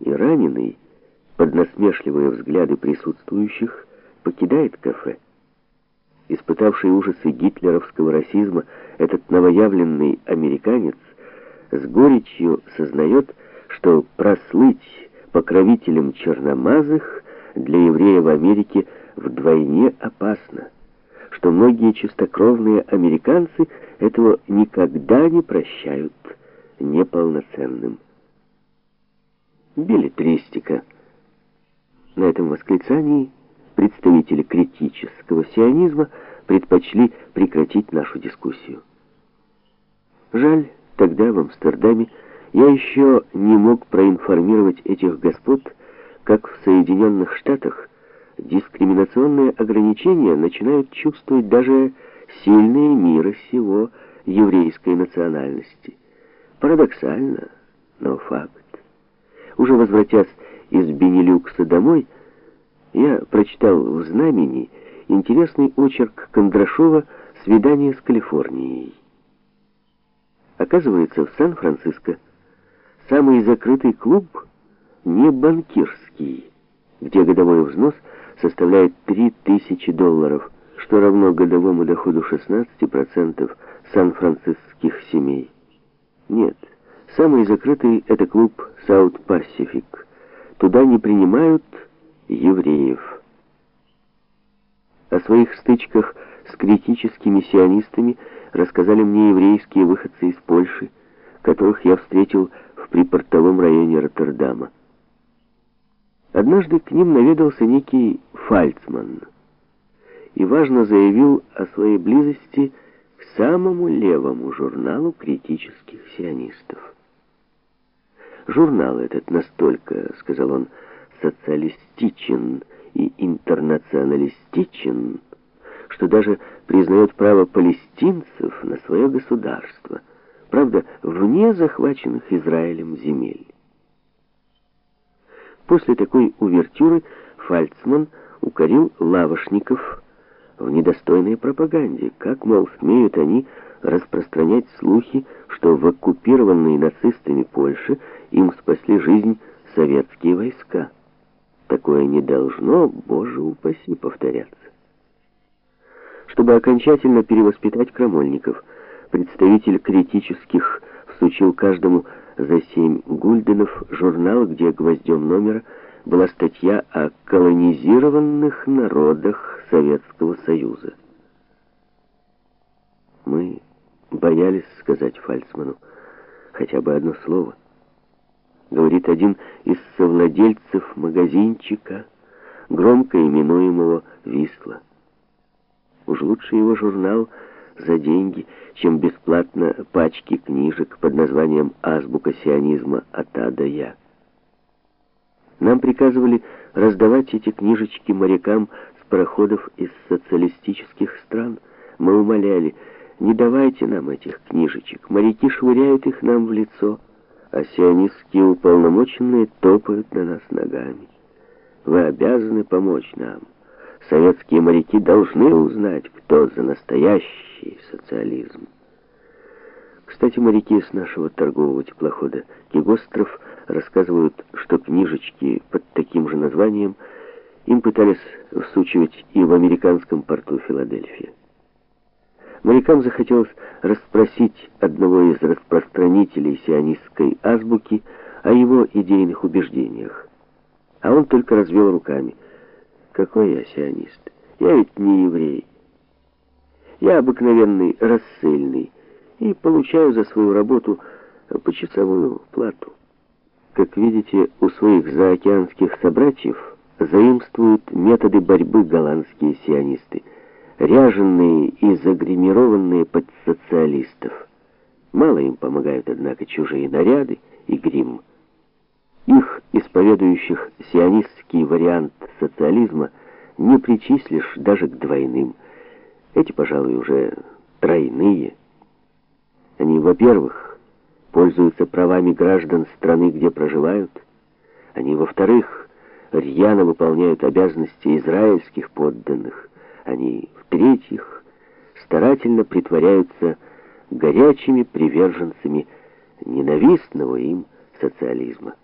И раненый, под насмешливые взгляды присутствующих, покидает кафе. Испытавший ужасы гитлеровского расизма, этот новоявленный американец с горечью сознает, что прослыть покровителем черномазых для еврея в Америке вдвойне опасно, что многие чистокровные американцы этого никогда не прощают неполноценным. Билетристика. На этом восклицании представители критического сионизма предпочли прекратить нашу дискуссию. Жаль, тогда в Амстердаме я еще не мог проинформировать этих господ, как в Соединенных Штатах дискриминационные ограничения начинают чувствовать даже сильные мира сего еврейской национальности. Парадоксально, но факт. Уже возвратясь из Бенилюкса домой, я прочитал в «Знамени» интересный очерк Кондрашова «Свидание с Калифорнией». Оказывается, в Сан-Франциско самый закрытый клуб не банкирский, где годовой взнос составляет 3000 долларов, что равно годовому доходу 16% сан-франциских семей. Самый закрытый это клуб South Pacific. Туда не принимают евреев. О своих стычках с критическими сионистами рассказали мне еврейские выходцы из Польши, которых я встретил в припортовом районе Роттердама. Однажды к ним наведался некий Фальцман и важно заявил о своей близости к самому левому журналу критических сионистов. Журнал этот настолько, сказал он, социалистичен и интернационалистичен, что даже признает право палестинцев на свое государство, правда, вне захваченных Израилем земель. После такой увертюры Фальцман укорил лавошников в недостойной пропаганде, как, мол, смеют они распространять слухи, что в оккупированной нацистами Польше им спасли жизнь советские войска. Такое не должно, боже упаси, повторяться. Чтобы окончательно перевоспитать крамольников, представитель критических всучил каждому за семь гульденов журнал, где гвоздем номера была статья о колонизированных народах Советского Союза. Мы боялись сказать Фальцману хотя бы одно слово. Говорит один из совладельцев магазинчика, громко именуемого «Висла». Уж лучше его журнал за деньги, чем бесплатно пачки книжек под названием «Азбука сионизма от А до Я». Нам приказывали раздавать эти книжечки морякам с пароходов из социалистических стран. Мы умоляли, не давайте нам этих книжечек. Моряки швыряют их нам в лицо, а сионистские уполномоченные топают на нас ногами. Вы обязаны помочь нам. Советские моряки должны узнать, кто за настоящий социализм. Кстати, моряки с нашего торгового теплохода Кигостров рассказывают, что книжечки под таким же названием им пытались всучивать и в американском порту Филадельфия. Морякам захотелось расспросить одного из распространителей сионистской азбуки о его идейных убеждениях. А он только развел руками. Какой я сионист? Я ведь не еврей. Я обыкновенный рассыльный и получаю за свою работу почасовую плату. Как видите, у своих заокеанских собратьев заимствуют методы борьбы голландские сионисты, ряженные и загримированные под социалистов. Мало им помогают, однако, чужие наряды и грим. Их, исповедующих сионистский вариант социализма, не причислишь даже к двойным. Эти, пожалуй, уже тройные. Они, во-первых, пользуются правами граждан страны, где проживают. Они, во-вторых, рьяно выполняют обязанности израильских подданных. Они, в-третьих, старательно притворяются горячими приверженцами ненавистного им социализма.